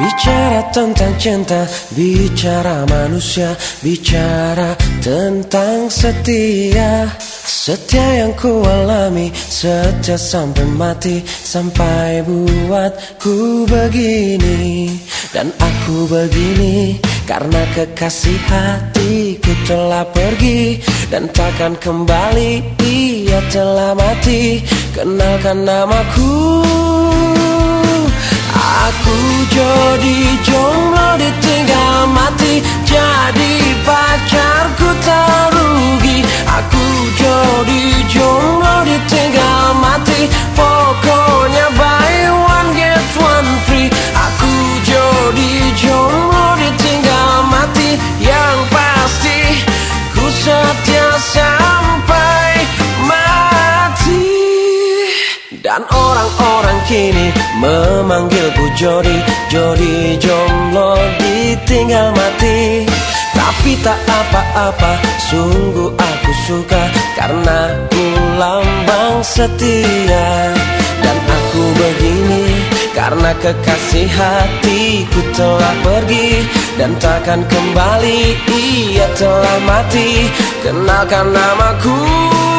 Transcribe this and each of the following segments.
Bicara tentang cinta, bicara manusia, bicara tentang setia. Setia yang ku alami, setia sampai mati Sampai buatku begini. Dan aku begini Karena kekasih hatiku telah pergi. Dan takkan kembali, ia telah mati. Kenalkan namaku Aku jadi jomblo ditinggal kini memanggilku Jody. Jody jomblo ditinggal mati. Tapi tak apa-apa Sungguh aku suka. Karena ku lambang setia. Dan aku begini Karena kekasih hatiku telah pergi. Dan takkan kembali Ia telah mati. Kenalkan namaku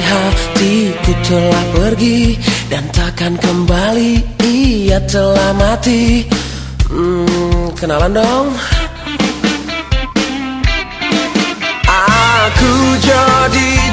hatiku telah pergi Dan takkan kembali Ia telah mati. Hmm, Kenalan dong. Aku jadi